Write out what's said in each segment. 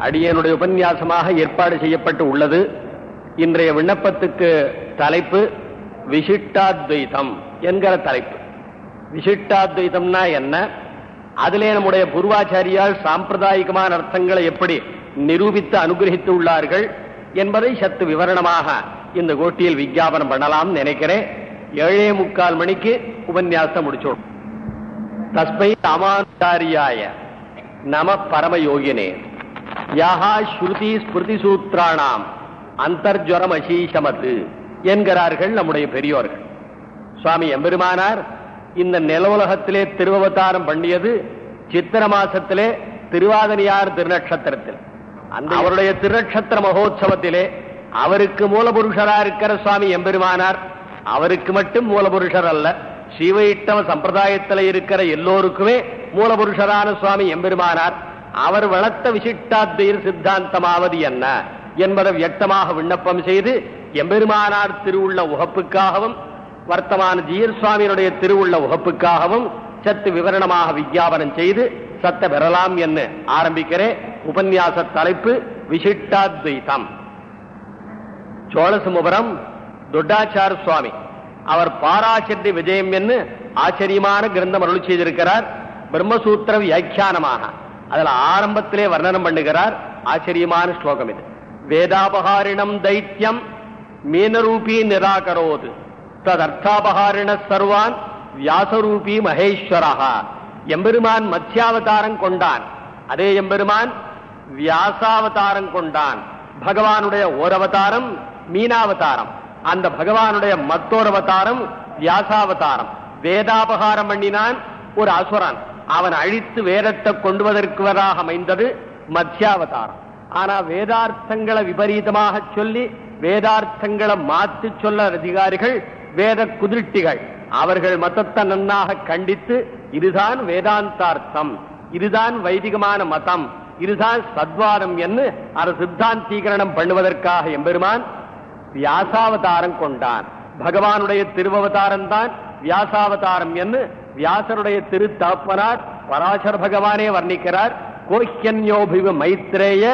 அடியனுடைய உபன்யாசமாக ஏற்பாடு செய்யப்பட்டு உள்ளது. இன்றைய விண்ணப்பத்துக்கு தலைப்பு விசிஷ்டாத்வைதம் என்கிற தலைப்பு. விசிஷ்டாத்வைதம்னா என்ன? அதிலே நம்முடைய பூர்வாச்சாரியால் சாம்பிரதாயிகமான அர்த்தங்களை எப்படி நிரூபித்து அனுகிரகித்து உள்ளார்கள் என்பதை சத்து விவரணமாக இந்த கோட்டியில் விஞ்ஞாபனம் பண்ணலாம் நினைக்கிறேன். ஏழே முக்கால் மணிக்கு உபன்யாசம் முடிச்சோம். தஸ்மை ராமாச்சாரியாய நம பரமயோகினே. யாகா ஸ்ருதி ஸ்மிருதி சூத்ராணாம் அந்தர்ஜரம் அசீசமத்து என்கிறார்கள் நம்முடைய பெரியோர்கள். சுவாமி எம்பெருமானார் இந்த நிலவுலகத்திலே திருவவதாரம் பண்ணியது சித்திர மாசத்திலே திருவாதனியார் திருநட்சத்திரத்தில் அந்த அவருடைய திருநட்சத்திர மகோத்சவத்திலே அவருக்கு மூலபுருஷரா இருக்கிற சுவாமி எம்பெருமானார். அவருக்கு மட்டும் மூலபுருஷர் அல்ல ஸ்ரீவைஷ்ணவ சம்பிரதாயத்தில் இருக்கிற எல்லோருக்குமே மூலபுருஷரான சுவாமி எம்பெருமானார். அவர் வளர்த்த விசிஷ்டாத்வைர் சித்தாந்தமாவது என்ன என்பதை வியக்தமாக விண்ணப்பம் செய்து எம்பெருமானார் திருவுள்ள உகப்புக்காகவும் வர்த்தமான ஜீர் சுவாமியினுடைய திருவுள்ள உகப்புக்காகவும் சத்து விவரணமாக விஞ்ஞாபனம் செய்து சத்த பெறலாம் என்று ஆரம்பிக்கிறேன். உபன்யாச தலைப்பு விசிஷ்டாத்வைதம். சோழசமுபரம் துட்டாச்சார சுவாமி. அவர் பாராசட்டி விஜயம் என்று ஆச்சரியமான கிரந்தம் அருள் செய்திருக்கிறார். பிரம்மசூத்திர வியாக்கியானமாக. அதுல ஆரம்பத்திலே வர்ணனம் பண்ணுகிறார் ஆச்சரியமான ஸ்லோகம் இது. வேதாபகாரிணம் தைத்தியம் மீனரூபி நிராகரோது. ததர்த்தாபகாரிண சர்வான் வியாசரூபி மகேஸ்வரா எம்பெருமான் மத்தியாவதாரம் கொண்டான். அதே எம்பெருமான் வியாசாவதாரம் கொண்டான். பகவானுடைய ஓரவதாரம் மீனாவதாரம். அந்த பகவானுடைய மத்தோரவதாரம் வியாசாவதாரம். வேதாபகாரம் பண்ணினான் ஒரு அசுரன். அவன் அழித்து வேதத்தை கொண்டுவதற்குவதாக அமைந்தது மத்தியாவதாரம் ஆனா வேதார்த்தங்களை விபரீதமாக சொல்லி வேதார்த்தங்களை மாற்றி சொல்ல அதிகாரிகள் வேத குதிர்ட்டிகள். அவர்கள் மதத்தை நன்னாக கண்டித்து இதுதான் வேதாந்தார்த்தம் இதுதான் வைதிகமான மதம் இதுதான் சத்வாதம் என்று அதை சித்தாந்தீகரணம் பண்ணுவதற்காக எம்பெருமான் வியாசாவதாரம் கொண்டான். பகவானுடைய திருவவதாரம் தான் வியாசாவதாரம் என்று வியாசருடைய திருத்தாப்பனார் பராசர பகவானே வர்ணிக்கிறார் கோஹ்யன்யோபிவ மைத்ரேய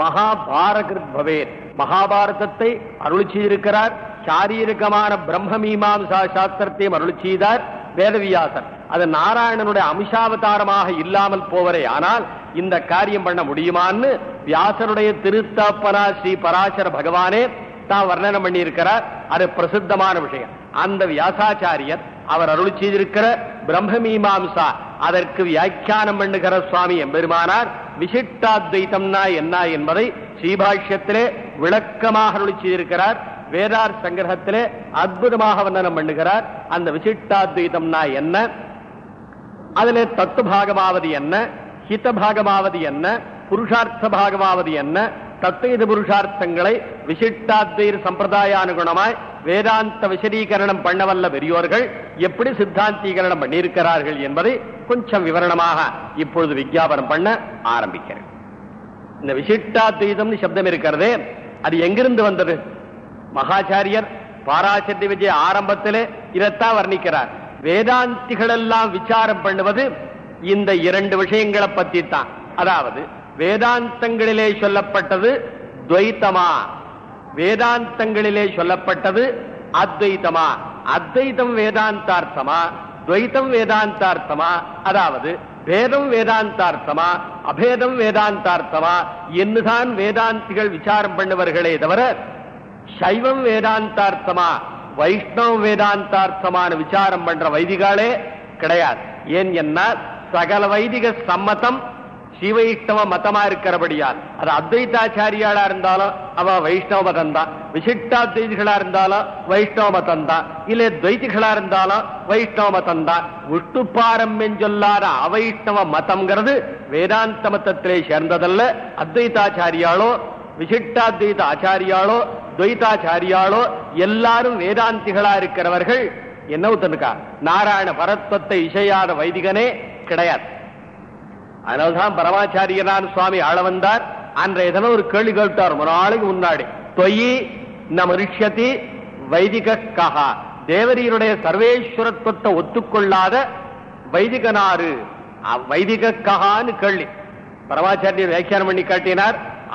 மகாபாரகிருத் பவேத். மகாபாரதத்தை அருள் செய்திருக்கிறார் சாரீரிகமான பிரம்ம மீமாம்சா சாஸ்திரத்தையும் அருள் செய்தார் வேதவியாசர். அது நாராயணனுடைய அம்சாவதாரமாக இல்லாமல் போவரே ஆனால் இந்த காரியம் பண்ண முடியுமான்னு வியாசருடைய திருத்தாப்பனா ஸ்ரீ பராசர பகவானே தான் வர்ணனம் பண்ணியிருக்கிறார். அது பிரசித்தமான விஷயம். அந்த வியாசாச்சாரியர் அவர் அருள் செய்திருக்கிற பிரம்ம மீமாம்சா அதற்கு வியாக்கியானம் பண்ணுகிற சுவாமி எம்பெருமானார் விசிஷ்டாத்வைத்தம்னா என்ன? என்பதை ஸ்ரீபாஷ்யத்திலே விளக்கமாக அருள் செய்திருக்கிறார். வேதார் சங்கிரகத்திலே அற்புதமாக வர்ணனம் பண்ணுகிறார். அந்த விசிஷ்டாத்வைத்தம்னா என்ன? அதிலே தத்து பாகமாவது என்ன? ஹித பாகமாவது என்ன? புருஷார்த்த பாகமாவது என்ன? தத்வைத புருஷார்த்தங்களை விசிஷ்டாத்வைர் சம்பிரதாயானுகுணமாய் வேதாந்த விசதீகரணம் பண்ணவல்ல பெரியோர்கள் எப்படி சித்தாந்தீகரணம் பண்ணியிருக்கிறார்கள் என்பதை கொஞ்சம் விவரணமாக இப்பொழுது விஞ்ஞாபனம் பண்ண ஆரம்பிக்கிறேன். இந்த விசிஷ்டாத்வைதம் சப்தம் இருக்கிறதே அது எங்கிருந்து வந்தது? மகாச்சாரியர் பாராசத்தி விஜய ஆரம்பத்திலே இதைத்தான் வர்ணிக்கிறார். வேதாந்திகள் எல்லாம் விசாரம் பண்ணுவது இந்த இரண்டு விஷயங்களை பத்தி தான் அதாவது வேதாந்தங்களிலே சொல்லப்பட்டது துவைத்தமா? வேதாந்தங்களிலே சொல்லப்பட்டது அத்வைத்தமா? அத்வைத்தம் வேதாந்தார்த்தமா? துவைத்தம் வேதாந்தார்த்தமா? அதாவது பேதம் வேதாந்தார்த்தமா? அபேதம் வேதாந்தார்த்தமா? என்னுதான் வேதாந்திகள் விசாரம் பண்ணுவர்களே தவிர சைவம் வேதாந்தார்த்தமா? வைஷ்ணவ வேதாந்தார்த்தமான விசாரம் பண்ற வைதிகாலே கிடையாது. ஏன் என்ன சகல வைதிக சம்மதம் சிவைஷ்ணவ மதமா இருக்கிறபடியால் அது அத்வைதாச்சாரியாளா இருந்தாலும் அவ வைஷ்ணவ மதம் தான் விசிஷ்டாத்வைதிகளா இருந்தாலும் வைஷ்ணவ மதம் தான் இல்ல துவைத்திகளா இருந்தாலும் வைஷ்ணவ மதம் தான் விஷ்ணு பாரம்பரியம் சொல்லாத அவைஷ்ணவ மதம்ங்கிறது வேதாந்த மதத்திலே சேர்ந்ததல்ல. அத்வைதாச்சாரியாலோ விசிஷ்டாத்வைத ஆச்சாரியாலோ துவைதாச்சாரியாலோ எல்லாரும் வேதாந்திகளா இருக்கிறவர்கள். என்ன ஒருத்தனுக்கா நாராயண பரத்வத்தை இசையாத வைதிகனே கிடையாது. அதனால்தான் பரமாச்சாரியரான் சுவாமி ஆள வந்தார். அன்றைய தினம் ஒரு கேள்வி கேட்டார். ஒரு நாளைக்கு முன்னாடி தொயி நம் ரிஷதி வைதிக கஹா. தேவரீருடைய சர்வேஸ்வரத்துவத்தை ஒத்துக்கொள்ளாத வைதிகனாரு. வைதிக கஹான்னு கேள்வி. பரமாச்சாரியர் வியாக்கியானம் பண்ணி காட்டினார்.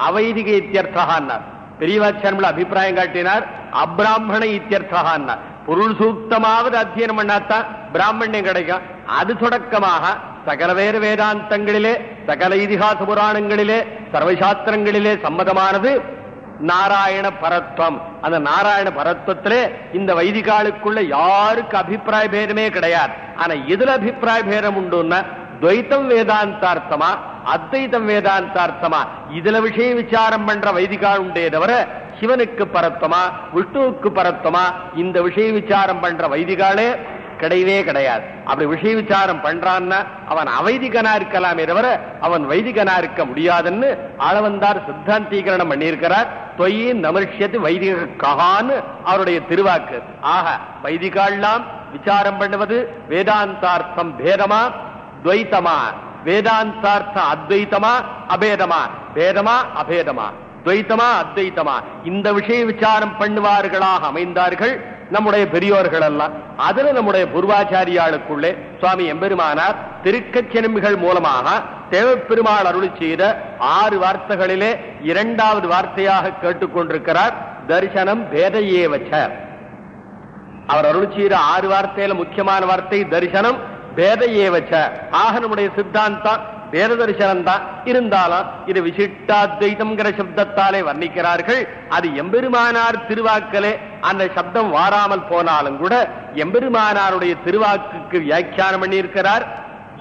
அவைதிக இத்தியர்த்தகான்னார். பெரியவாச்சாரியர்கள் அபிப்பிராயம் காட்டினார். அப்ராமண இத்தியர்த்தகான்னார். பொருள் சூக்தமாவது அத்தியனம் பண்ணாதான் பிராமணியம் கிடைக்கும். அது தொடக்கமாக சகல வேறு வேதாந்தங்களிலே சகல இதிகாச புராணங்களிலே சர்வசாஸ்திரங்களிலே சம்மதமானது நாராயண பரத்வம். அந்த நாராயண பரத்வத்திலே இந்த வைதிகாலுக்குள்ள யாருக்கு அபிப்பிராய பேதமே கிடையாது. ஆனா எதுல அபிப்பிராய பேதம் உண்டுன்னா துவைத்தம் வேதாந்தார்த்தமா அத்வைத்தம் வேதாந்தார்த்தமா இதுல விஷய விசாரம் பண்ற வைதிகால் உண்டே தவிர சிவனுக்கு பரத்தமா விஷ்ணுவுக்கு பரத்தமா இந்த விஷய விசாரம் பண்ற வைதிகாலே கிடையவே கிடையாது. அப்படி விஷய விசாரம் பண்றான்னா அவன் அவைதிகனா இருக்கலாமே தவிர அவன் வைதிகனா இருக்க முடியாதுன்னு ஆளவந்தார் சித்தாந்தீகரணம் பண்ணியிருக்கிறார். தொய் நமர்ஷியத்து வைதிக ககான்னு அவருடைய திருவாக்கு. ஆக வைதிகாலாம் விசாரம் பண்ணுவது வேதாந்தார்த்தம் பேதமா? துவைத்தமா? வேதாந்தார்த்தம் அத்வைத்தமா? அபேதமா? பேதமா? அபேதமா? துவைத்தமா? அத்வைத்தமா? இந்த விஷய விசாரம் பண்ணுவார்களாக அமைந்தார்கள். நம்முடைய பெரியோர்கள் எல்லாம் அதுல நம்முடைய பூர்வாச்சாரியாளுக்குள்ளே சுவாமி எம்பெருமானார் திருக்கச்செரும்பிகள் மூலமாக தேவப்பெருமாள் அருளி செய்த ஆறு வார்த்தைகளிலே இரண்டாவது வார்த்தையாக கேட்டுக்கொண்டிருக்கிறார் தரிசனம் பேதையேவச்ச. அவர் அருள் செய்த ஆறு வார்த்தையில முக்கியமான வார்த்தை தரிசனம் பேதையேவச்ச. ஆக நம்முடைய சித்தாந்தம் வேத தரிசனம் தான் இருந்தாலும் இது விசிஷ்டாத்வைதம்ங்கிற சப்தத்தாலே வர்ணிக்கிறார்கள். அது எம்பெருமானார் திருவாக்கலே அந்த சப்தம் வாராமல் போனாலும் கூட எம்பெருமானாருடைய திருவாக்குக்கு வியாக்கியானம் பண்ணியிருக்கிறார்.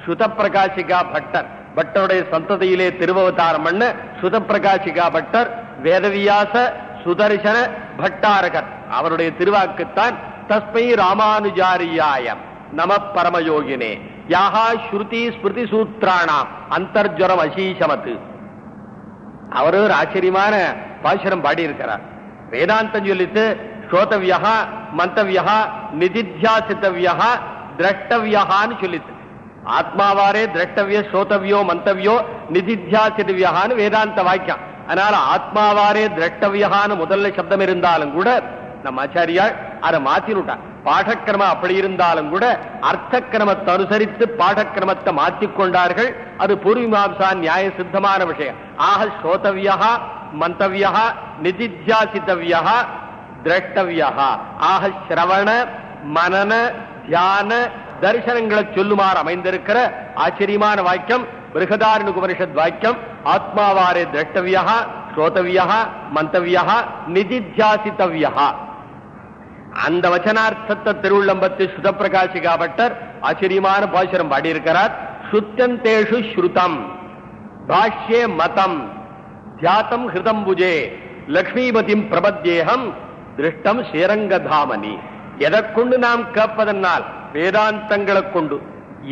சுத பிரகாசிகா பட்டர். பட்டருடைய சந்ததியிலே திருவவதாரம் பண்ண சுத பிரகாசிகா பட்டர் வேதவியாச சுதர்சன பட்டாரகர். அவருடைய திருவாக்குத்தான் தஸ்மை ராமானுஜாரியாயம் நம பரமயோகினே யாகா ஸ்ருதி ஸ்மிருதி சூத்ராணாம். அந்தர்ஜரம் அசீசமத்து அவரு ஒரு ஆச்சரியமான பாசுரம் பாடியிருக்கிறார். வேதாந்தம் சொல்லித்து ஸ்ரோதவியா மந்தவியா நிதித்தியாசித்தவியா திரஷ்டவியான்னு சொல்லித்து ஆத்மாவாரே திரஷ்டவிய ஸ்ரோதவியோ மந்தவியோ நிதித்தியாசித்தவியான்னு வேதாந்த வாக்கியம். அதனால ஆத்மாவாரே திரஷ்டவியான்னு முதல்ல சப்தம் இருந்தாலும் கூட நம்ம ஆச்சாரியால் அதை மாத்திருட்டான் பாடக்கிரமம் அப்படி இருந்தாலும் கூட அர்த்த கிரமத்தை அனுசரித்து பாடக்கிரமத்தை மாற்றிக்கொண்டார்கள் அது பூர்வீமாம்சா நியாய சித்தமான விஷயம். ஆக ஸ்ரோதவியா மந்தவியா நிதித்தியாசித்தவியா திரஷ்டவியா ஆக சிரவண மனன தியான தரிசனங்களை சொல்லுமாறு அமைந்திருக்கிற ஆச்சரியமான வாக்கியம் பிருகதாரண உபனிஷத் வாக்கியம். ஆத்மாவாரே திரஷ்டவியா ஸ்ரோதவியா மந்தவியா நிதித்தியாசித்தவியா அந்த வச்சனார்த்தத்தை திருவுள்ளம்பத்து சுதப்பிரகாசிகா பட்டர் ஆச்சரியமான பாசுரம் பாடியிருக்கிறார். சுத்தந்தேஷு ஸ்ருதம் பாஷ்யே மதம் தியாத்தம் ஹிருதம் புஜே லக்ஷ்மிபதிம் பிரபத்யேகம் திருஷ்டம் ஸ்ரீரங்கதாமணி எதை கொண்டு நாம் கேட்பதனால் வேதாந்தங்களை கொண்டு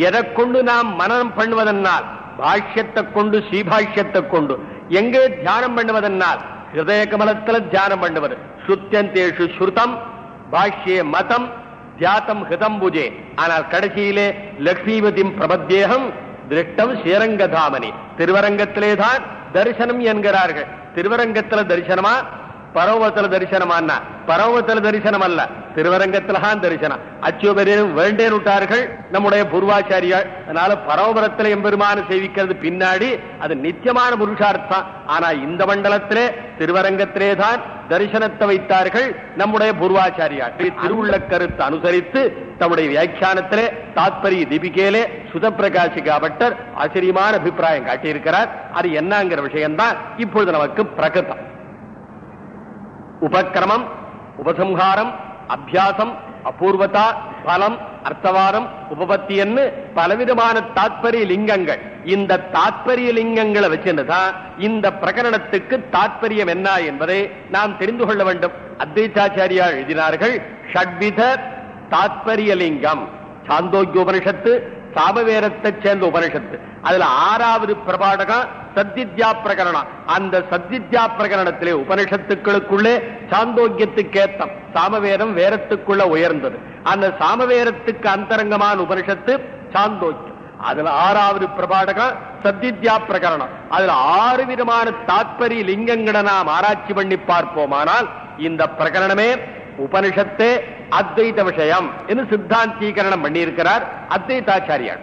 எதை கொண்டு நாம் மனனம் பண்ணுவதனால் பாஷ்யத்தை கொண்டு ஸ்ரீபாஷ்யத்தை கொண்டு எங்கே தியானம் பண்ணுவதனால் ஹிருதய கமலத்தில் தியானம் பண்ணுவது. சுத்தியந்தேஷு ஸ்ருதம் பாஷ்யே மதம் தியாத்தம் ஹிதம் புஜே. ஆனால் கடைசியிலே லக்ஷ்மிபதிம் பிரபத்தேகம் திருஷ்டம் ஸ்ரீரங்கதாமனி திருவரங்கத்திலே தான் தரிசனம் என்கிறார்கள். திருவரங்கத்துல தரிசனமா? பரவத்துல தரிசனமான்னா? பரவத்துல தரிசனம் அல்ல திருவரங்கத்திலான் தரிசனம். அச்சுபெரும் வேண்டே விட்டார்கள் நம்முடைய பூர்வாச்சாரியால் அதனால பரமபுரத்தில் எம்பெருமான சேவிக்கிறது பின்னாடி அது நித்தியமான புருஷார்த்தம். ஆனா இந்த மண்டலத்திலே திருவரங்கத்திலே தான் தரிசனத்தை வைத்தார்கள் நம்முடைய பூர்வாச்சாரியார். திருவுள்ள கருத்து அனுசரித்து தம்முடைய வியாக்கியானத்திலே தாத்பரிய தீபிகையிலே சுதப்பிரகாசிகா பட்டர் ஆச்சரியமான அபிப்பிராயம் காட்டியிருக்கிறார். அது என்னங்கிற விஷயம்தான் இப்பொழுது நமக்கு பிரகதம். உபக்கிரமம் உபசம்ஹாரம் அபியாசம் அபூர்வதா பலம் அர்த்தவாதம் உபபத்தின்னு பலவிதமான தாத்பரிய லிங்கங்கள். இந்த தாத்பரிய லிங்கங்களை வச்சுதான் இந்த பிரகரணத்துக்கு தாத்பரியம் என்ன என்பதை நாம் தெரிந்து கொள்ள வேண்டும். அத்வைதாச்சாரியா எழுதினார்கள் ஷட்வித தாத்பரிய லிங்கம். சாந்தோக்கிய உபனிஷத்து சாமவேரத்தை சேர்ந்த உபனிஷத்து அதுல ஆறாவது பிரபாடகம் சத்தித்யா பிரகரணம். அந்த சத்தித்யா பிரகரணத்திலே உபனிஷத்துக்களுக்குள்ளே சாந்தோக்கியத்துக்கேத்தம். சாமவேதம் வேரத்துக்குள்ள உயர்ந்தது. அந்த சாமவேரத்துக்கு அந்தரங்கமான உபனிஷத்து சாந்தோக்கியம். அதுல ஆறாவது பிரபாடகம் சத்தித்யா பிரகரணம். அதுல ஆறு விதமான தாத்பரிய லிங்கங்களை நாம் ஆராய்ச்சி பண்ணி பார்ப்போமானால் இந்த பிரகரணமே உபனிஷத்தே அத்வைத விஷயம் என்று சித்தாந்தீகரணம் பண்ணியிருக்கிறார் அத்வைதாச்சாரியார்.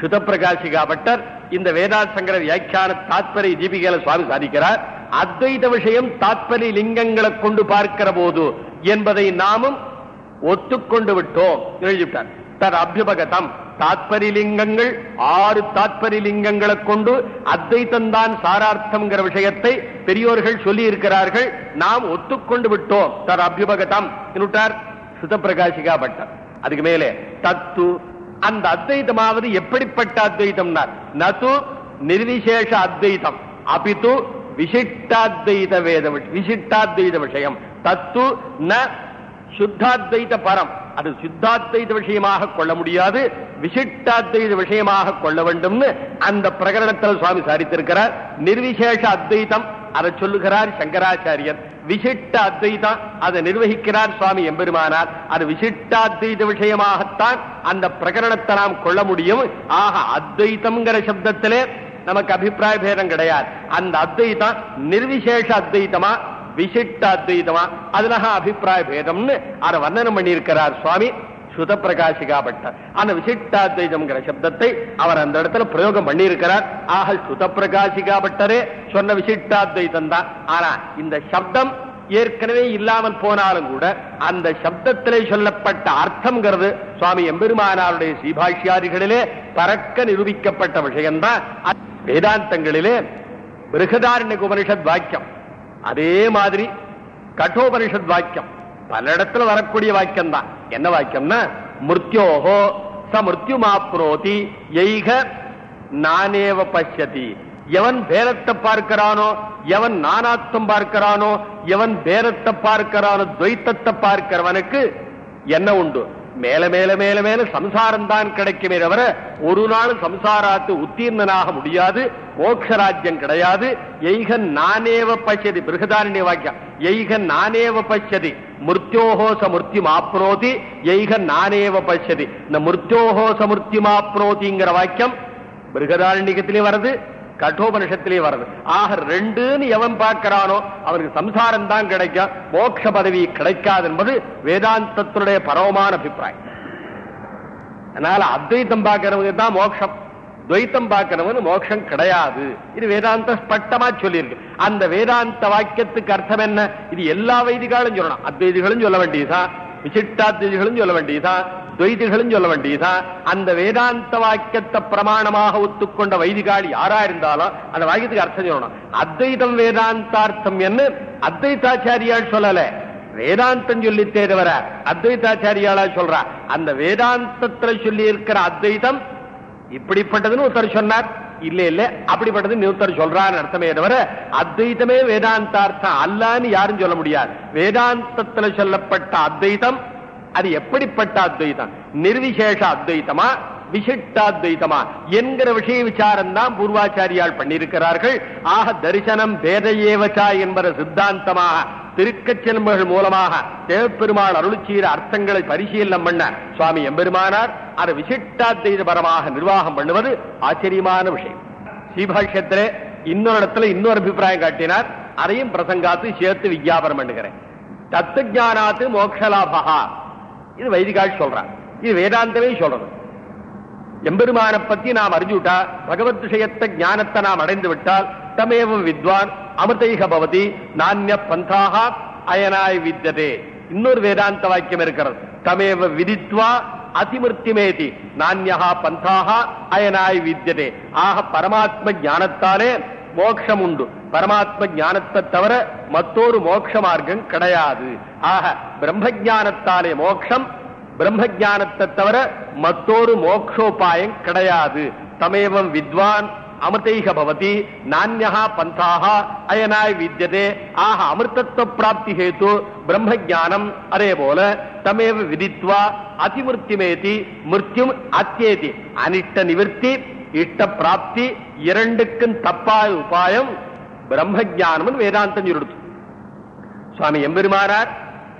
சுதப்பிரகாஷிகா பட்டர் இந்த வேதாந்த சங்கர வியாக்கியான தாத்பரிய தீபிகையில சுவாமி சாதிக்கிறார். அத்வைத விஷயம் தாத்பரிய லிங்கங்களை கொண்டு பார்க்கிற போது என்பதை நாமும் ஒத்துக்கொண்டு விட்டோம் எழுதிவிட்டார். தர் அபியுபகதம் தாத்பரிலிங்கங்கள் ஆறு தாத்பரிலிங்கங்களை கொண்டு அத்வைத்தந்தான் சாரார்த்தம்ங்கிற விஷயத்தை பெரியோர்கள் சொல்லி இருக்கிறார்கள் நாம் ஒத்துக்கொண்டு விட்டோம். தர் அபியுபகதம். என்னுட்டார்? சுதப்பிரகாசிகா பட்டம். அதுக்கு மேலே தத்து அந்த அத்வைதமாவது எப்படிப்பட்ட அத்வைதம்னார் நது நிர்விசேஷ அத்வைதம் அபித்து விசிஷ்டாத்வைத வேத விசிஷ்டாத்வைத விஷயம். தத்து ந சுத்தாத்வைத பரம். அது சித்தாத்தைத விஷயமாக கொள்ள முடியாது விசிஷ்டாத்வைத விஷயமாக கொள்ள வேண்டும்னு அந்த பிரகரணத்தில் சுவாமி சாதித்திருக்கிறார் நிர்விசேஷ அத்வைதம் அதை சொல்லுகிறார் சங்கராச்சாரியர். விசிஷ்ட அத்வைதம் அதை நிர்வகிக்கிறார் சுவாமி எம்பெருமானார். அது விசிஷ்டாத்வைத விஷயமாகத்தான் அந்த பிரகரணத்தை நாம் கொள்ள முடியும். ஆக அத்வைதம்ங்கிற சப்தத்திலே நமக்கு அபிப்பிராய பேதம் கிடையாது. அந்த அத்வைதம் நிர்விசேஷ அத்வைத்தமா விசிட்ட அத்வைதமா அதுல அபிப்பிராய பேதம்னு அதை வர்ணனம் பண்ணியிருக்கிறார் சுவாமி. சுத பிரகாசிகா பட்டர் அந்த விசிட்டாத்வைதம்ங்கிற சப்தத்தை அவர் அந்த இடத்துல பிரயோகம் பண்ணியிருக்கிறார். ஆக சுத பிரகாசிகா பட்டரே சொன்ன விசிட்டாத்வைதம் தான் ஆனா இந்த சப்தம் ஏற்கனவே இல்லாமல் போனாலும் கூட அந்த சப்தத்திலே சொல்லப்பட்ட அர்த்தம்ங்கிறது சுவாமி எம்பெருமானாருடைய சீபாஷியாதிகளிலே பறக்க நிரூபிக்கப்பட்ட விஷயம்தான். வேதாந்தங்களிலே பிருகதாரண்ய உபனிஷத் வாக்கியம். அதே மாதிரி கட்டோபனிஷத் வாக்கியம். பல இடத்துல வரக்கூடிய வாக்கியம் தான் என்ன வாக்கியம்னா மிருத்யோகோ ச மிருத்யுமாப்னோதி எய்க நானேவ பஷ்யதி. எவன் பேரத்தை பார்க்கிறானோ எவன் நானாத்தம் பார்க்கிறானோ எவன் பேரத்தை பார்க்கிறானோ துவைத்தத்தை பார்க்கிறவனுக்கு என்ன உண்டு? மேல மேல மேல மேல சம்சாரம் தான் கிடைக்குமே தவிர ஒரு நாள் சம்சாராத்து உத்தீர்ணனாக முடியாது மோட்சராஜ்யம் கிடையாது. எய்கன் நானேவ பச்சதி பிருகதாரண்ய வாக்கியம். எய்கன் நானேவ பச்சதி மிருத்யோஹோச மிருத்யும் ஆப்னோதி. எய்கன் நானேவ பச்சதி இந்த மிருத்யோஹோச மிருத்யும் ஆப்னோதிங்கிற வாக்கியம் பிருகதாரண்யத்திலே வருது. கட்டோபனிஷத்திலே வர்றது. ஆக ரெண்டுன்னு எவன் பார்க்கிறானோ அவனுக்கு சம்சாரம் தான் கிடைக்கும். மோட்ச பதவி கிடைக்காது என்பது வேதாந்தத்தினுடைய பரவமான அபிப்பிராயம். அதனால அத்வைத்தம் பார்க்கிறவங்க தான் மோட்சம் துவைத்தம் பார்க்கிறவன் மோட்சம் கிடையாது. இது வேதாந்த ஸ்பட்டமா சொல்லியிருக்கு. அந்த வேதாந்த வாக்கியத்துக்கு அர்த்தம் என்ன? இது எல்லா வைதிகாலும் சொல்லணும். அத்வைதிகளும் சொல்ல வேண்டியதுதான். விசிட்டாத்வைதிகளும் சொல்ல வேண்டியதுதான். துவைதிகளும் சொல்ல வேண்டியதுதான் அந்த வேதாந்த வாக்கியத்தை பிரமாணமாக ஒத்துக்கொண்ட வைதிகால் யாரா இருந்தாலும் அந்த வாக்கியத்துக்கு அர்த்தம் சொல்லணும். அத்வைதம் வேதாந்தார்த்தம் என்ன அத்வைதாச்சாரியால் சொல்லல. வேதாந்தம் சொல்லித்தே தவிர அத்வைதாச்சாரியாளா சொல்றா. அந்த வேதாந்தத்துல சொல்லி இருக்கிற அத்வைதம் இப்படிப்பட்டதுன்னு ஒருத்தர் சொன்னார். இல்ல இல்ல அப்படிப்பட்டது இன்னொருத்தர் சொல்றான்னு அர்த்தமே தவிர அத்வைதமே வேதாந்தார்த்தம் அல்லான்னு யாரும் சொல்ல முடியாது. வேதாந்தத்துல சொல்லப்பட்ட அத்வைதம் அது எப்படிப்பட்ட அத்வைதம்? நிர்விசேஷ அத்வைதமா? விசிஷ்டாத்வைத்தமா என்கிற விஷய விசாரம் தான் பூர்வாச்சாரியால் பண்ணியிருக்கிறார்கள். ஆக தரிசனம் பேதையேவச்சா என்பத சித்தாந்தமாக திருக்கச்செல்மகள் மூலமாக தேவப்பெருமாள் அருளிச்சீர அர்த்தங்களை பரிசீலனம் பண்ண சுவாமி எம்பெருமானார் அதை விசிஷ்டாத்வைத பரமாக நிர்வாகம் பண்ணுவது ஆச்சரியமான விஷயம். ஸ்ரீபாஷ்யத்திலே இன்னொரு இடத்துல இன்னொரு அபிப்பிராயம் காட்டினார். அதையும் பிரசங்காத்து சேர்த்து விஞ்ஞாபனம் பண்ணுகிறேன். தத்துவானாத்து மோக்ஷலாபகா இது வைதிகால் சொல்றான். இது வேதாந்தமே சொல்றது. எம்பெருமான பத்தி நாம் அறிஞ்சுட்டா பகவத் விஷயத்த ஞானத்தை நாம் அடைந்து விட்டால் தமேவ வித்வான் அமிர்தைக பவதி நானிய பந்தாக அயனாய் வித்ததே இன்னொரு வேதாந்த வாக்கியம் இருக்கிறது. தமேவ விதித்வா அதிமிருத்திமேதி நானியா பந்தாக அயனாய் வித்தியதே ஆக பரமாத்ம ஞானத்தாலே மோட்சம் உண்டு பரமாத்ம ஞானத்தை தவிர மற்றொரு மோட்ச மார்க்கம் கிடையாது. ஆக பிரம்ம ஜானத்தாலே மோட்சம் பிரம்ம ஜானத்தை தவிர மற்றொரு மோக்ஷோபாயம் கிடையாது. தமேவம் வித்வான் அமிர்தைக பவதி நானியா பந்தாக அயனாய் வித்தியதே ஆக அமிர்தத்துவ பிராப்தி ஹேத்து பிரம்ம ஜானம் அதே போல தமேவ விதித்வா அதிமிருத்திமேதி மிருத்யும் அத்தியேதி. அனிஷ்ட நிவர்த்தி இஷ்ட பிராப்தி இரண்டுக்கும் தப்பாய உபாயம் பிரம்ம ஞானம் வேதாந்தம் சொல்லுது. சுவாமி எம்பெருமானார்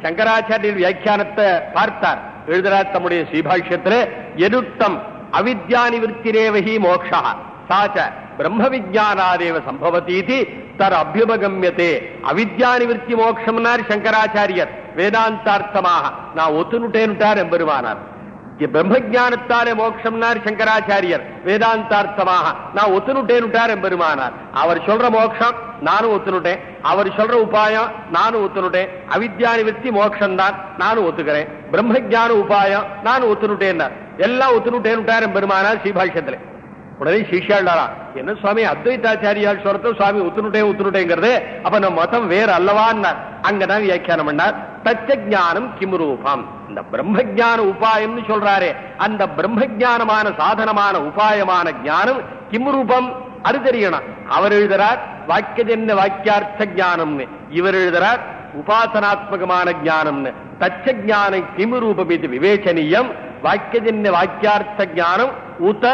சங்கராச்சாரியர் வியாக்கியானத்தை பார்த்தார். எழுதுறார் தம்முடைய ஸ்ரீபாஷ்யத்தில் எதுத்தம் அவித்யா நிவர்த்திரேவஹி மோக்ஷா சாச்ச பிரம்ம விஜானாதேவ சம்பவத்தீதி தர் அபியுபகமியதே அவித்யா நிவர்த்தி மோட்சம்னார் சங்கராச்சாரியர் வேதாந்தார்த்தமாக. நான் ஒத்துனுட்டேன்ட்டார் எம்பெருமானார். பிரம்மஜானத்தாலே மோட்சம்னார் சங்கராச்சாரியர். வேதாந்தார்த்தமாக. நான் ஒத்துனுட்டேன்னுட்டார் எம்பெருமானார். அவர் சொல்ற மோட்சம் நானும் ஒத்துனுட்டேன். அவர் சொல்ற உபாயம் நானும் ஒத்துனுட்டேன். அவித்யா நிவர்த்தி மோட்சம் தான் நானும் ஒத்துக்கிறேன். பிரம்மஜான உபாயம் நானும் ஒத்துனுட்டேன் எல்லாம் ஒத்துனுட்டேன்னுட்டார் எம்பெருமானார் ஸ்ரீபாஷ்யத்திலே. உடனே சிஷ்யாளாரா என்ன சுவாமி அத்வைதாச்சாரியால் சொல்றது சுவாமி உத்துனுட்டே ஒத்துனுட்டேங்கிறது? அப்ப நம்ம மதம் வேற அல்லவான்னார். அங்கதான் வியாக்கியானம் பண்ணார். தச்ச ஞானம் கிம் ரூபம் இந்த பிரம்மஜான உபாயம்னு சொல்றாரே அந்த பிரம்மஜானமான சாதனமான உபாயமான ஞானம் கிம் ரூபம் அது தெரியணும் அவர் எழுதுறார் வாக்கியஜன்ய வாக்கியார்த்த ஞானம்னு இவர் எழுதுறார் உபாசனாத்மகமான ஞானம்னு தச்ச ஞானம் கிம் ரூபம் இது விவேச்சனீயம் வாக்கியஜன்ய வாக்கியார்த்த ஞானம் உத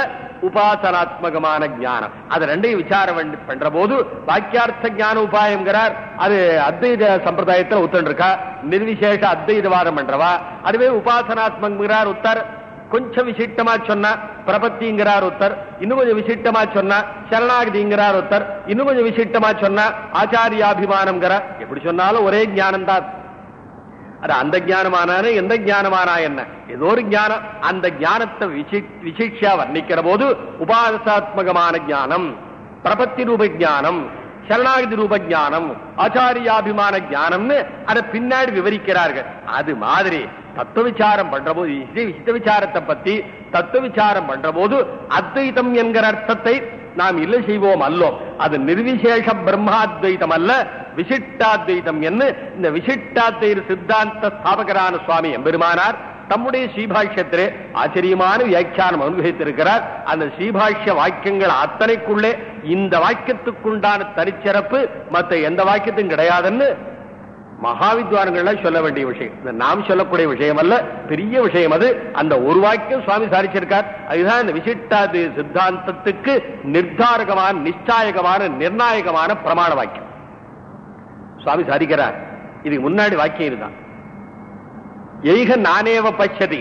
உபாசனாத்மகமான ஞானம். அது ரெண்டையும் விசாரம் பண்ற போது வாக்கியார்த்த ஞான உபாயம்ங்கிறார். அது அத்வைத சம்பிரதாயத்தில் உத்தன் இருக்கா? நிர்விசேஷ அத்வைதவாதம் பண்றவா? அதுவே உபாசனாத்மகிறார் உத்தர். கொஞ்சம் விசிட்டமா சொன்னா பிரபத்திங்கிறார் ஒருத்தர் இன்னும் கொஞ்சம் விசிட்டமா சொன்னா சரணாகதிங்கிறார் ஒருத்தர் இன்னும் கொஞ்சம் விசிட்டமா சொன்னா ஆச்சாரியாபிமானம்ங்கிற. எப்படி சொன்னாலும் ஒரே ஞானம் தான் அது அந்த ஞானமானானே எந்த ஞானமானா என்ன? ஏதோ ஒரு ஞானம். அந்த ஞானத்தை விசி- விசிஷா வர்ணிக்கிற போது உபாசாத்மகமான ஞானம் பிரபத்தி ரூப ஞானம் சரணாகதி ரூப ஞானம் ஆச்சாரியாபிமான ஞானம்னு அதை பின்னாடி விவரிக்கிறார்கள். அது மாதிரி தத்துவ விசாரம் பண்ற போது விசித்த விசாரத்தை பத்தி தத்துவ விசாரம் பண்ற போது அத்வைதம் என்கிற அர்த்தத்தை நாம் இல்லை செய்வோம் அல்லோம் அது நிர்விசேஷ பிரம்மாத்வைதம் அல்ல விசிட்டாத்வைதம் என்று இந்த விசிட்டாத்வைத சித்தாந்த ஸ்தாபகரான சுவாமி எம்பெருமானார் தம்முடைய ஸ்ரீபாஷ்யத்திலே ஆச்சரியமான வியாக்கியானம் அனுபவித்திருக்கிறார். அந்த ஸ்ரீபாஷ்ய வாக்கியங்கள் அத்தனைக்குள்ளே இந்த வாக்கியத்துக்குண்டான தனிச்சிறப்பு மற்ற எந்த வாக்கியத்தும் கிடையாதுன்னு மகாவித்வான்கள் சொல்ல வேண்டிய விஷயம். நாம் சொல்லக்கூடிய விஷயம் அல்ல பெரிய விஷயம் அது. அந்த ஒரு வாக்கியம் சுவாமி சாதிச்சிருக்கார். அதுதான் இந்த விசிட்டாது சித்தாந்தத்துக்கு நிர்தாரகமான நிச்சாயகமான நிர்ணாயகமான பிரமாண வாக்கியம். சுவாமி சாதிக்கிறார். இதுக்கு முன்னாடி வாக்கியம் இதுதான். எய்க நானேவ பச்சதி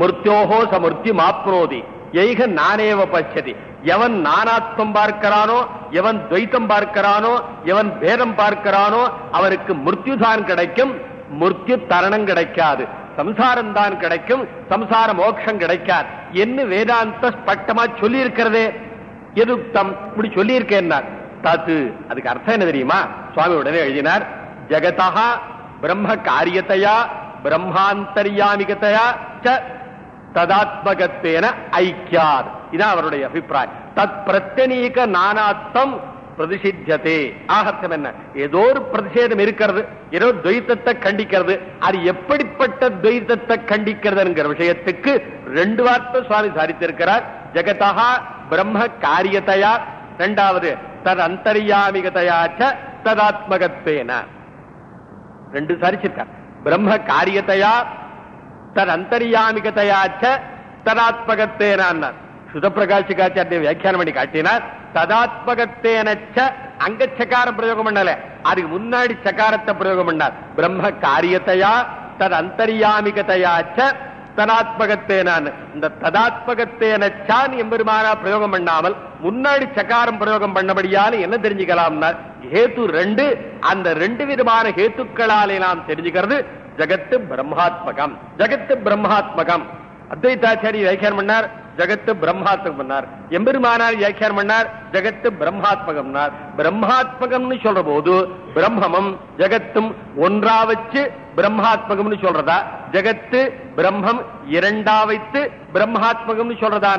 மிருத்தியோகோ சமிருத்தி மாப்னோதி எய்க நானேவ பச்சதி எவன் நானாத்வம் பார்க்கிறானோ எவன் துவைத்தம் பார்க்கிறானோ எவன் பேதம் பார்க்கிறானோ அவருக்கு மிருத்யுதான் கிடைக்கும் மிருத்யு தரணம் கிடைக்காது. சம்சாரம் தான் கிடைக்கும் சம்சார மோட்சம் கிடைக்காது. என்ன வேதாந்த ஸ்பட்டமா சொல்லி இருக்கிறதே இப்படி சொல்லி இருக்கேன் தத்து அதுக்கு அர்த்தம் என்ன தெரியுமா? சுவாமி உடனே எழுதினார் ஜெகதா பிரம்ம காரியத்தையா பிரம்மாந்தரியாமிகத்தையா ச ததாத்மகத்தேன ஐக்கியார் இதான் அவருடைய அபிப்பிராயம். தத் பிரத்யநீக நானாத்தம் பிரதிஷித்தியதே ஆகத்தம் என்ன? ஏதோ ஒரு பிரதிஷேதம் இருக்கிறது ஏதோ துவைத்தத்தை கண்டிக்கிறது. அது எப்படிப்பட்ட துவைத்தத்தை கண்டிக்கிறதுங்கிற விஷயத்துக்கு ரெண்டு வார்த்தை சுவாமி சாதித்திருக்கிறார். ஜெகதா பிரம்ம காரியத்தையா இரண்டாவது தத் அந்தரியாமிகதையாச்ச ததாத்மகத்தேன ரெண்டு சாதிச்சிருக்கார் பிரம்ம காரியத்தையா தன் அந்தரியாமிகதையாச்ச ததாத்மகத்தேனார் சுதப்பிரகாசிகாச்சாரிய வியாக்கியானம் பண்ணி காட்டினார். ததாத்மகத்தேனச்ச அங்க சக்காரம் பிரயோகம் பண்ணல. அதுக்கு முன்னாடி சக்காரத்தை பிரயோகம் பண்ணார். பிரம்ம காரியத்தையா தன் அந்தரியாமிகதையாச்ச ததாத்மகத்தேனான் இந்த ததாத்மகத்தேனச்சான் எம்பெருமானா பிரயோகம் பண்ணாமல் முன்னாடி சக்காரம் பிரயோகம் பண்ணபடியால என்ன தெரிஞ்சுக்கலாம்னா ஹேத்து ரெண்டு அந்த ரெண்டு விதமான ஹேத்துக்களாலே நாம் தெரிஞ்சுக்கிறது ஜகத்து பிரம்மாத்மகம். ஜகத்து பிரம்மாத்மகம். அத்வைதாச்சாரி வியாக்கியானம் பண்ணார் ஜகத்து பிரம்மாத்மகம் பண்ணார். எம்பெருமானார் வியாக்கியானம் பண்ணார் ஜகத்து பிரம்மாத்மகம்னார் பிரம்மாத்மகம்னு சொல்ற போது பிரம்மமும் ஜகத்தும் ஒன்றா வச்சு பிரம்மாத்மகம்னு சொல்றதா? ஜகத்து பிரம்மம் இரண்டா வைத்து பிரம்மாத்மகம்னு சொல்றதா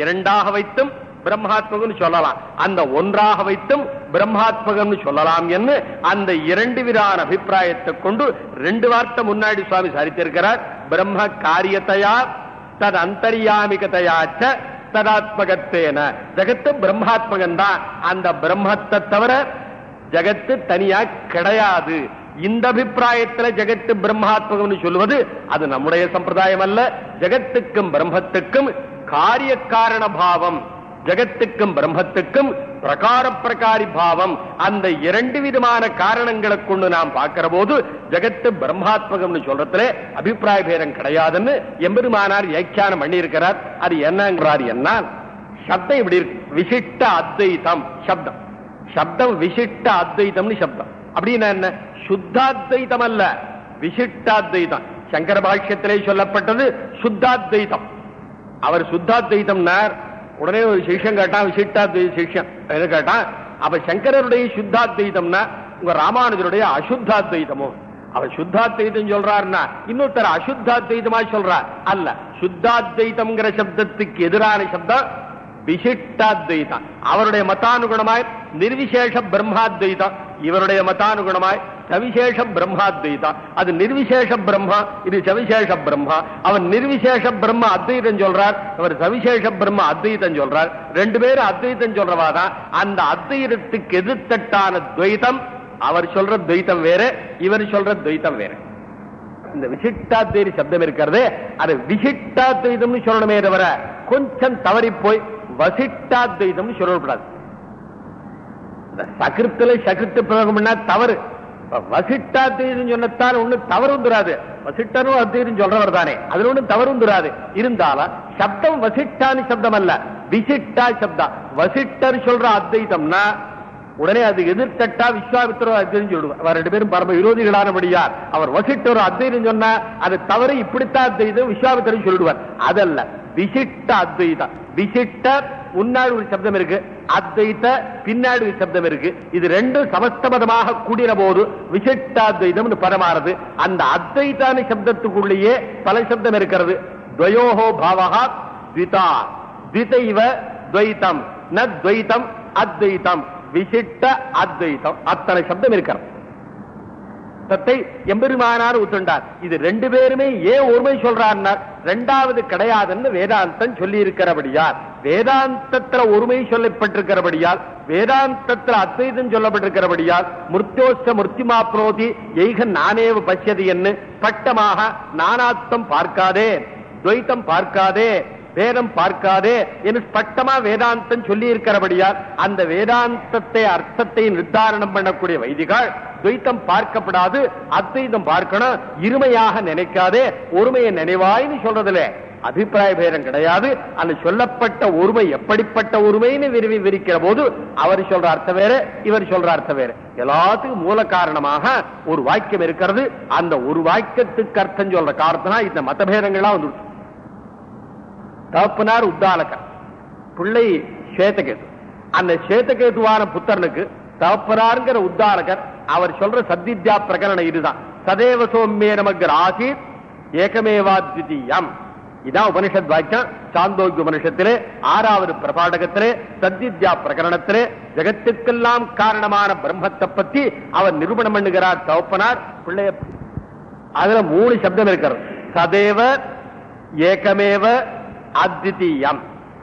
இரண்டாக வைத்தும் பிரம்மாத்மகம்னு சொல்லலாம். அந்த ஒன்றாக வைத்தும் பிரம்மாத்மகம்னு சொல்லலாம் என்று அந்த இரண்டு விதான அபிப்பிராயத்தை கொண்டு ரெண்டு வார்த்தை முன்னாடி சுவாமி சரித்திருக்கிறார் பிரம்ம காரியத்தையா தது அந்தரியாமிகதையாச்ச ததாத்மகத்தேன. ஜகத்து பிரம்மாத்மகன் தான் அந்த பிரம்மத்தை தவிர ஜகத்து தனியா கிடையாது. இந்த அபிப்பிராயத்துல ஜெகத்து பிரம்மாத்மகம்னு சொல்லுவது அது நம்முடைய சம்பிரதாயம் அல்ல ஜெகத்துக்கும் பிரம்மத்துக்கும் காரிய காரண பாவம். ஜெகத்துக்கும் பிரம்மத்துக்கும் பிரகார பிரகாரி பாவம். அந்த இரண்டு விதமான காரணங்களை கொண்டு நாம் பார்க்கிற போது ஜெகத்து பிரம்மாத்மகம்னு சொல்றதுல அபிப்பிராய பேரம் கிடையாதுன்னு எம்பெருமானார் வியாக்கியானம் பண்ணி இருக்கிறார் அது என்னங்கிறார் என்ன சப்தம் இப்படி இருக்கு. விசிட்ட அத்வைதம் சப்தம். சப்தம் விசிட்ட அத்வைதம்னு சப்தம். அப்படின்னா என்ன? சுத்தாத்வைதம் அல்ல விசிட்டாத்வைதம் சங்கர பாஷ்யத்திலே சொல்லப்பட்டது சுத்தாத்வைதம். அவர் சுத்தாத்வைதம்னார் உடனே ஒரு சிஷ்யம் கேட்டான் விசிஷ்டாத்வைத சிஷ்யம். என்ன கேட்டான் அப்ப சங்கரருடைய சுத்தாத்வைதம்னா உங்க ராமானுஜருடைய அசுத்தாத்வைதமோ. அவர் சுத்தாத்வைதம் சொல்றாருன்னா இன்னொருத்தர் அசுத்தாத்வைதமா சொல்றார். அல்ல சுத்தாத்வைதம்ங்கிற சப்தத்துக்கு எதிரான சப்தம் விசிஷ்டாத்வைதம். அவருடைய மத்தானுகுணமாய் நிர்விசேஷ பிரம்மாத்வைதம். இவருடைய மதானுகுணமாய் சவிசேஷ பிரம்மாத்வைதம் அது நிர்விசேஷ பிரம்மா இது சவிசேஷ பிரம்மா. அவர் நிர்விசேஷ பிரம்ம அத்வைதம் சொல்றார் அவர் சவிசேஷ பிரம்ம அத்வைதம் சொல்றார். ரெண்டு பேரும் அத்வைதம் சொல்றவாதான் அந்த அத்வைதத்துக்கு எதிர்த்தட்டான துவைதம் அவர் சொல்ற துவைதம் வேற இவர் சொல்ற துவைதம் வேற. இந்த விசிஷ்டாத்வைதி சப்தம் இருக்கிறது அது விசிஷ்டாத்வைதம்னு சொல்லணுமே தவிர கொஞ்சம் தவறி போய் வசிஷ்டாத்வைதம்னு சொல்லக்கூடாது. சகிருத்துல சகிருத்து பிரயோகம் பண்ணா தவறு வசிட்டா வசிஷ்டாத்வைதம் சொன்னத்தால் ஒண்ணு தவறும் வந்துராது வசிட்டனும் அத்வைதம் சொல்றவர் தானே. அதுல ஒண்ணும் தவறும் வந்துராது இருந்தாலும் சப்தம் வசிட்டான்னு சப்தம் அல்ல விசிட்டா சப்தம். வசிட்டர் சொல்ற அத்வைதம்னா உடனே அது எதிர்த்தட்டா விஸ்வாமித்திர அத்வைதம் சொல்லுவார் அவர் ரெண்டு பேரும் பரம விரோதிகளானபடியார் அவர் வசிஷ்டர் அத்வைதம் சொன்னா அது தவறு இப்படித்தான் அத்வைதம் விஸ்வாமித்திரன் சொல்லிடுவார் அதல்ல. விசிட்ட அத்வைதம். விசிஷ்ட முன்னாடி ஒரு சப்தம் இருக்கு அத்வைத்த பின்னாடி ஒரு சப்தம் இருக்கு. இது ரெண்டும் சமஸ்தபதமாக கூடின போது விசிஷ்டாத்வைதம் பரமானது அந்த அத்வைதான சப்தத்துக்குள்ளேயே பல சப்தம் இருக்கிறது. துவயோஹோ பாவகா த்விதா. த்விதைவ துவைத்தம். ந துவைத்தம் அத்வைத்தம். விசிஷ்ட அத்வைத்தம். அத்தனை சப்தம் இருக்கிறது. தத்தை எம்பெருமானார் உத்துண்டார் இது ரெண்டு பேருமே ஏன் ஒருமை சொல்றார் ரெண்டாவது கிடையாதுன்னு வேதாந்தம் சொல்லி இருக்கிறபடியார் வேதாந்தத்துல ஒருமை சொல்லப்பட்டிருக்கிறபடியால் வேதாந்தத்துல அத்வைதம் சொல்லப்பட்டிருக்கிறபடியால் முர்த்தியோச்ச முர்த்திமா புரோதி எய்க நானேவ பசியது என்று பட்டமாக நானாத்தம் பார்க்காதே துவைத்தம் பார்க்காதே வேதம் பார்க்காதே என்று ஸ்பட்டமா வேதாந்தம் சொல்லி இருக்கிறபடியால் அந்த வேதாந்தத்தை அர்த்தத்தை நிர்தாரணம் பண்ணக்கூடிய வைதிகள் துவைத்தம் பார்க்கப்படாது அத்வைதம் பார்க்கணும் இருமையாக நினைக்காதே ஒருமையை நினைவாய்னு சொல்றதுல அபிப்பிராய பேதம் கிடையாது. அந்த சொல்லப்பட்ட ஒருமை எப்படிப்பட்ட ஒருமைன்னு விரும்பி விரிக்கிற போது அவர் சொல்ற அர்த்தம் வேற இவர் சொல்ற அர்த்தம் வேற. எல்லாத்துக்கும் மூல காரணமாக ஒரு வாக்கியம் இருக்கிறது. அந்த ஒரு வாக்கியத்துக்கு அர்த்தம் சொல்ற காரணத்தினா இந்த மதபேதங்கள்லாம் வந்துடுச்சு. தகப்பனார் உத்தாலகர். பிள்ளை சேத்தகேது. அந்த சேத்தகேதுவான புத்தரனுக்கு தகப்பனாருங்கிற உத்தாரகர் அவர் சொல்ற சத்தித்யா பிரகரணம் இதுதான். சதேவ சோம்யே நமக்கு ஆசீத் ஏகமேவாத்விதீயம் இதான் உபனிஷத் வாக்கியம். சாந்தோக்கிய உபனிஷத்திலே ஆறாவது பிரபாடகத்திலே சத்தித்யா பிரகரணத்திலே ஜெகத்துக்கெல்லாம் காரணமான பிரம்மத்தை பத்தி அவர் நிரூபணம் பண்ணுகிறார் தகப்பனார் பிள்ளைய அதுல மூணு சப்தம் இருக்கிறது. சதேவ ஏகமேவ அத்விதீயம்.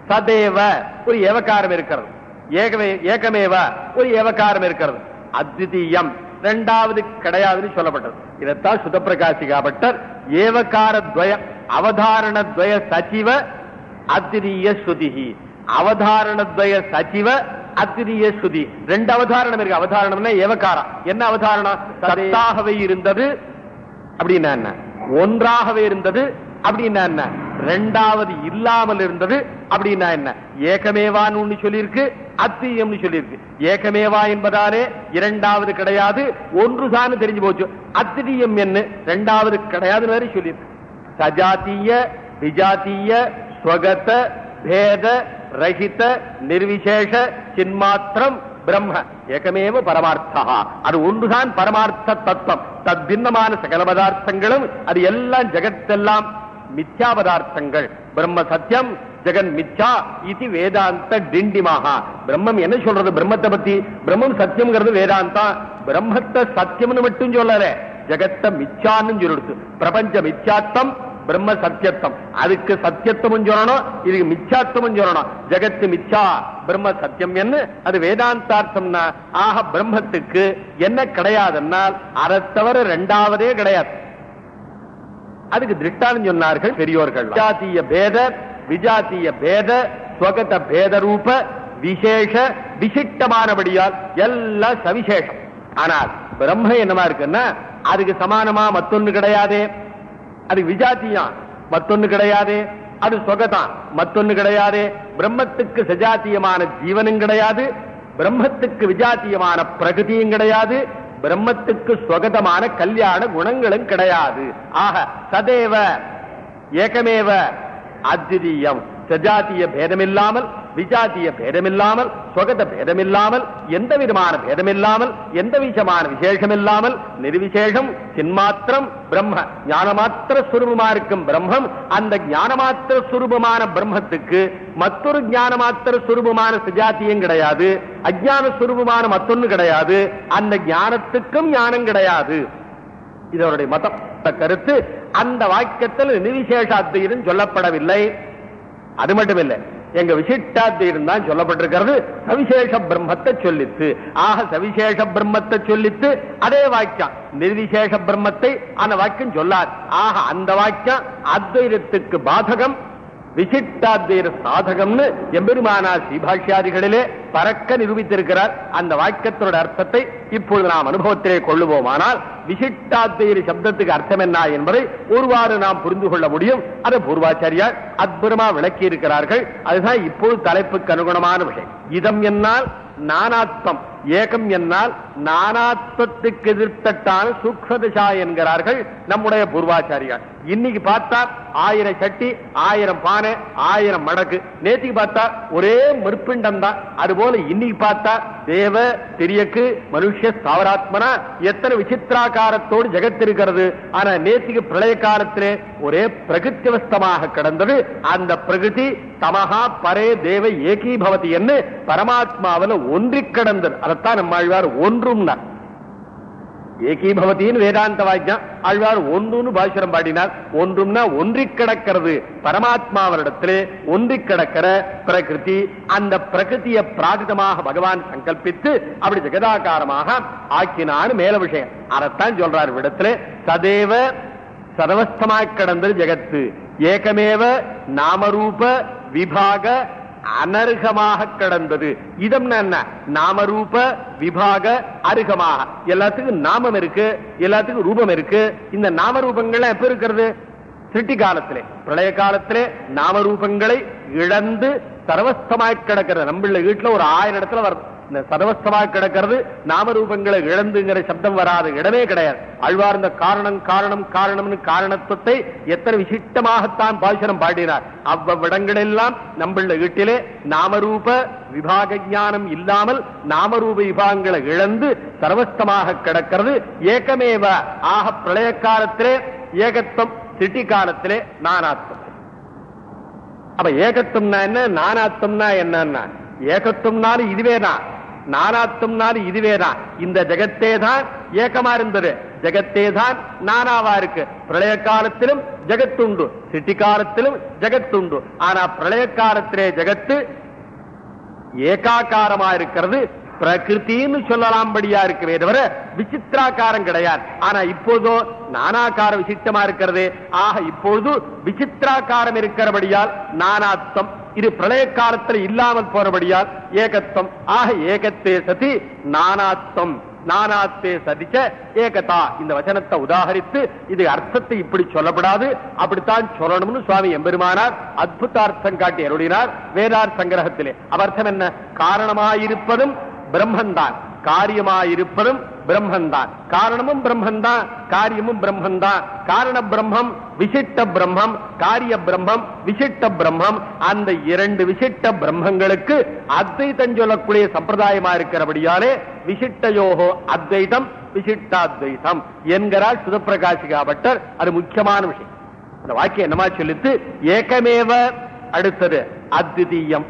சதேவ ஒரு ஏவகாரம் இருக்கிறது. ஏகமே ஏகமேவ ஒரு ஏவகாரம் இருக்கிறது. அத்விதீயம். இரண்டாவது கிடையாதுன்னு சொல்லப்பட்டது. இதைத்தான் சுதப்பிரகாசிகா பட்டர் ஏவகார துவய அவதாரண துவய சச்சிவ அத்விதீய ஸ்ருதிஹி அவதாரண துவய சச்சிவ அத்விதீய ஸ்ருதி ரெண்டு அவதாரணம் இருக்கு. அவதாரணம்னா ஏவகாரம் என்ன அவதாரணம்? சத்தாகவே இருந்தது அப்படின்னா என்ன? ஒன்றாகவே இருந்தது அப்படின்னா என்ன? ரெண்டாவது இல்லாமல் இருந்தது அப்படின்னா என்ன? ஏகமேவான்னு ஒண்ணு சொல்லியிருக்கு. அத்தியம்னு சொல்லியிருக்கு. ஏகமேவா என்பதாலே இரண்டாவது கிடையாது. ஒன்றுதான் தெரிஞ்சு போச்சு. அத்திரியம் என்ன? ரெண்டாவது கிடையாது வேற சொல்லியிருக்கு. சஜாத்திய விஜாத்திய ஸ்வகத பேத ரஹித நிர்விசேஷ சின்மாத்திரம் பிரம்ம. ஏகமேவ பரமார்த்தா அது ஒன்றுதான் பரமார்த்த தத்துவம். தத்பின்னமான சகல பதார்த்தங்களும் அது எல்லாம் ஜெகத்தெல்லாம் மித்யா பதார்த்தங்கள். பிரம்ம சத்தியம் ஜெகன் மிச்சா இது வேதாந்த டிண்டிமாக. பிரம்மம் என்ன சொல்றது? பிரம்மத்தை பத்தி பிரம்மம் சத்தியம்ங்கிறது வேதாந்தா. பிரம்மத்தை சத்தியம்னு மட்டும் சொல்லல. ஜெகத்தை மிச்சான்னு சொல்லிடுச்சு பிரபஞ்ச மிச்சாத்தம் பிரம்ம சத்தியத்தம். அதுக்கு சத்தியத்தமும் சொல்லணும் இதுக்கு மிச்சாத்தமும் சொல்லணும். ஜெகத்து மிச்சா பிரம்ம சத்தியம் என்ன? அது வேதாந்தார்த்தம்னா ஆக பிரம்மத்துக்கு என்ன கிடையாதுன்னால் அதை தவிர ரெண்டாவதே கிடையாது. அதுக்கு திருட்டான்னு சொன்னார்கள் பெரியோர்கள். ஜாத்திய பேத விஜாத்திய பேத ஸ்வகத பேத ரூப விசேஷ விசிட்டமானபடியால் எல்லாம் சவிசேஷம். ஆனால் பிரம்ம என்னமா இருக்குன்னா அதுக்கு சமானமா மத்தொன்னு கிடையாது. அது விஜாத்தியம் மத்தொன்னு கிடையாது. அது சொகதான் மத்தொன்னு கிடையாது. பிரம்மத்துக்கு சஜாத்தியமான ஜீவனும் கிடையாது. பிரம்மத்துக்கு விஜாத்தியமான பிரகதியும் கிடையாது. பிரம்மத்துக்கு சொகதமான கல்யாண குணங்களும் கிடையாது. ஆக சதேவ ஏகமேவ அத்விதீயம் சஜாத்திய பேதமில்லாமல் விஜாத்திய பேதமில்லாமல் சொகத பேதமில்லாமல் எந்த விதமான பேதமில்லாமல் எந்த விதமான விசேஷமில்லாமல் நிர்விசேஷம் சின்மாத்திரம் பிரம்ம ஞானமாத்திர சுரூபமா இருக்கும் பிரம்மம் அந்த ஞானமாத்திர சுரூபமான பிரம்மத்துக்கு மற்றொரு ஞானமாத்திர சுரூபமான சுஜாத்தியம் கிடையாது அஜான சுரூபமான மற்றொன்னு கிடையாது அந்த ஞானத்துக்கும் ஞானம் கிடையாது. இது அவருடைய மதம் கருத்து அந்த வாக்கியத்தில் நிர்விசேஷாத்தியம் சொல்லப்படவில்லை. அது மட்டும் இல்லை எங்க விசிஷ்டாத்தியம் தான் சொல்லப்பட்டிருக்கிறது. சவிசேஷ பிரம்மத்தை சொல்லித்து ஆக சவிசேஷ பிரம்மத்தை சொல்லித்து அதே வாக்கியம் நிர்விசேஷ பிரம்மத்தை அந்த வாக்கியம் சொல்லார். ஆக அந்த வாக்கியம் அத்வைதத்துக்கு பாதகம் விசிஷ்டாத்வைத சாதகம்னு எம்பெருமானா ஸ்ரீபாஷ்யாதிகளிலே பறக்க நிரூபித்திருக்கிறார். அந்த வாக்கியத்தோட அர்த்தத்தை இப்பொழுது நாம் அனுபவத்திலே கொள்ளுவோமானால் விசிஷ்டாத்வைத சப்தத்துக்கு அர்த்தம் என்ன என்பதை ஒருவாறு நாம் புரிந்து கொள்ள முடியும். அதை பூர்வாச்சாரியார் அற்புதமா விளக்கி இருக்கிறார்கள் அதுதான் இப்பொழுது தலைப்புக்கு அனுகுணமான விஷயம். இதம் என்னால் நானாத்மம் ஏகம் என்னால் நானாத்வத்துக்கு எதிர்த்தட்டான சூக்ஷதிஷா என்கிறார்கள் நம்முடைய பூர்வாச்சாரியார். இன்னைக்கு பார்த்தா ஆயிரம் சட்டி ஆயிரம் பானை ஆயிரம் மடக்கு. நேற்றுக்கு பார்த்தா ஒரே மறுப்பிண்டம் தான் அதுபோல இன்னைக்கு பார்த்தா தேவ திரியக்கு மனுஷ ஸ்தாவராத்மனா எத்தனை விசித்திராக்காரத்தோடு ஜெகத் இருக்கிறது ஆனா நேற்றுக்கு பிரளய காலத்திலே ஒரே பிரகிருத்தியவஸ்தமாக கிடந்தது. அந்த பிரகிருதி தமகா பரே தேவ ஏகீபவதி என்று பரமாத்மாவில் ஒன்றி கிடந்தது. அதைத்தான் நம்மாழ்வார் ஒன்றும்னார் ஏகீபவத்தின்னு வேதாந்த வாக்கியம். ஆழ்வார் ஒன்றுன்னு பாசுரம் பாடினார். ஒன்றும்னா ஒன்றி கிடக்கிறது. பரமாத்மாவரிடத்திலே ஒன்றி கிடக்கிற பிரகிருதி அந்த பிரகிருதியை பிராதிதமாக பகவான் சங்கல்பித்து அப்படி ஜெகதாகாரமாக ஆக்கினான்னு மேல விஷயம். அதைத்தான் சொல்றார் விடத்திலே சதேவ சர்வஸ்தமாய் கிடந்தது ஜெகத்து. ஏகமேவ நாமரூப விபாக அனர்கமாக கிடந்தது. இதம் என்ன? நாமரூப விபாக அருகமாக. எல்லாத்துக்கும் நாமம் இருக்கு எல்லாத்துக்கும் ரூபம் இருக்கு. இந்த நாம எப்ப இருக்கிறது? சிருட்டி காலத்திலே. பிரளய காலத்திலே நாமரூபங்களை இழந்து சர்வஸ்தமாய் கிடக்கிறது. நம்மள வீட்டுல ஒரு ஆயிரம் இடத்துல வருது இந்த சர்வஸ்தமாய் கிடக்கிறது நாமரூபங்களை இழந்துங்கிற சப்தம் வராத இடமே கிடையாது. அழ்வார் இந்த காரணம் காரணம் காரணம்னு காரணத்துவத்தை எத்தனை விசிஷ்டமாகத்தான் பாசுரம் பாடினார். அவ்வவிடங்களெல்லாம் நம்மள வீட்டிலே நாமரூப விபாக ஞானம் இல்லாமல் நாமரூப விபாகங்களை இழந்து சர்வஸ்தமாக கிடக்கிறது. ஏகமேவ ஆக பிரளய காலத்திலே ஏகத்துவம் சிட்டி காலத்திலே நானாத்வம். அப்ப ஏகத்துவம்னா என்ன? நானாத்வம்னா என்னன்னா ஏகத்துவம்னாலும் இதுவே நான் நானாத்வம்னாலும் இதுவே தான் இந்த ஜெகத்தே தான் ஏக்கமா இருந்தது ஜெகத்தே தான் நானாவா இருக்கு பிரளய காலத்திலும் ஜெகத்துண்டு. சிட்டி காலத்திலும் ஜெகத்துண்டு. ஆனா பிரளய காலத்திலே ஜெகத்து ஏகாக்காரமா இருக்கிறது பிரகிருத்தின்னு சொல்லலாம்படியா இருக்கவே தவிர விசித்திராக்காரம் கிடையாது. ஆனா இப்போதோ நானாக்கார விசிஷ்டமா இருக்கிறது ஆக இப்பொழுது விசித்திராக்காரம் இருக்கிறபடியால் நானாத்தம் இது பிரளய காலத்தில் இல்லாமல் போனபடியால் ஏகத்துவம் ஆக ஏகத்தே சதி நானாத்வம். நானாத்தே சதிச்ச ஏகதா. இந்த வசனத்தை உதாகரித்து இது அர்த்தத்தை இப்படி சொல்லப்படாது. அப்படித்தான் சொல்லணும்னு சுவாமி எம்பெருமானார் அற்புதார்த்தம் காட்டி அருளினார் வேதார் சங்கிரகத்திலே. அவர்த்தம் என்ன? காரணமாயிருப்பதும் பிரம்மன்தான். காரியமாயிருப்பதும் பிரம்மன்தான் காரணமும் பிரம்மன்தான் காரியமும் பிரம்மன்தான் காரண பிரம்மம் விசிட்ட பிரம்மம் காரிய பிரம்மம் விசிட்ட பிரம்மம். அந்த இரண்டு விசிட்ட பிரம்மங்களுக்கு அத்வைத்தம் சொல்லக்கூடிய சம்பிரதாயமா இருக்கிறபடியாலே விசிட்டயோகோ அத்வைதம் விசிட்டாத்வைதம் என்கிறார் சுதப்பிரகாசிகா பட்டர். அது முக்கியமான விஷயம். அந்த வாக்கியம் என்னமா சொல்லித்து ஏகமேவ அடுத்தது அத்விதீயம்.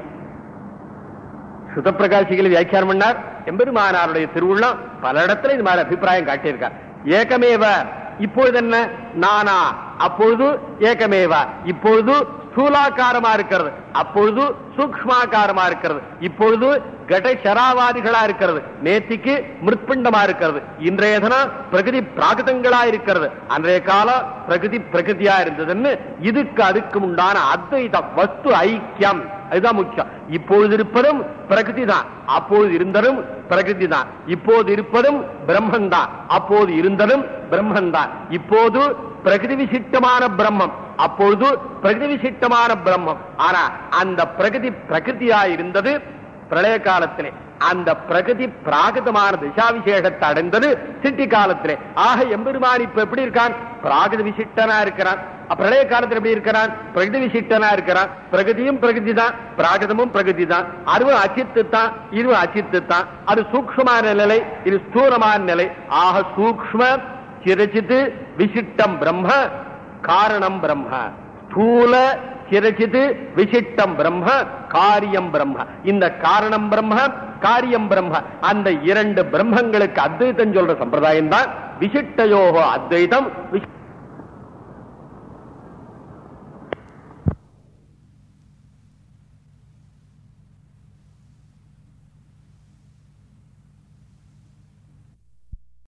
சுதப்பிரகாசிகளை வியாக்கியானம் பண்ணார். எம்பெருமானாருடைய திருவுள்ளம் பல இடத்துல இது மாதிரி அபிப்பிராயம் காட்டியிருக்கார். ஏகமேவ இப்பொழுது என்ன? நானா அப்பொழுது ஏகமேவா இப்பொழுது ஸ்தூலாக்காரமா இருக்கிறது அப்பொழுது சூக்மாக்காரமா இருக்கிறது இப்பொழுது கடைசராவாதிகளா இருக்கிறது. நேத்திக்கு மிருத்பிண்டமா இருக்கிறது. இன்றைய தினம் பிரகதி பிராகிருதங்களா இருக்கிறது. அன்றைய காலம் பிரகதி பிரகதியா இருந்ததுன்னு இதுக்கு அதுக்கு உண்டான அத்வைதம் வஸ்து ஐக்கியம். அதுதான் முக்கியம். இப்பொழுது இருப்பதும் பிரகிருதி தான் அப்போது இருந்ததும் பிரகிருதி தான் இப்போது இருப்பதும் பிரம்மன் தான் அப்போது இருந்ததும் பிரம்மன் தான் இப்போது பிரகிருதி விசிட்டமான பிரம்மம். அப்பொழுது பிரகிருதி விசிட்டமான பிரம்மம். ஆனா அந்த பிரகிருதி பிரகிருதியா இருந்தது பிரளய காலத்திலே அந்த பிரகதி பிராகிதமான திசாவிசேஷத்தை அடைந்தது சிட்டி காலத்திலே ஆக எம்பெருமான் இப்ப எப்படி இருக்கான்? பிராகித விசிட்டனா இருக்கிறான். பிரளய காலத்தில் எப்படி இருக்கிறான்? பிரகதி விசிட்டனா இருக்கிறான். பிரகதியும் பிரகதி தான் பிராகிதமும் பிரகதி தான் அதுவும் அச்சித்து தான் இதுவும் அச்சித்து தான் அது சூக்ஷ்மமான நிலை இது ஸ்தூரமான நிலை. ஆக சூக்ஷ்ம சிரச்சித்து விசிட்டம் பிரம்ம காரணம் பிரம்ம. ஸ்தூல சிரச்சிது விசிட்டம் பிரம்ம காரியம் பிரம்ம. இந்த காரணம் பிரம்ம காரியம் பிரம்ம. அந்த இரண்டு பிரம்மங்களுக்கு அத்வைத்தம் சொல்ற சம்பிரதாயம் தான் விசிட்டயோகோ அத்வைதம்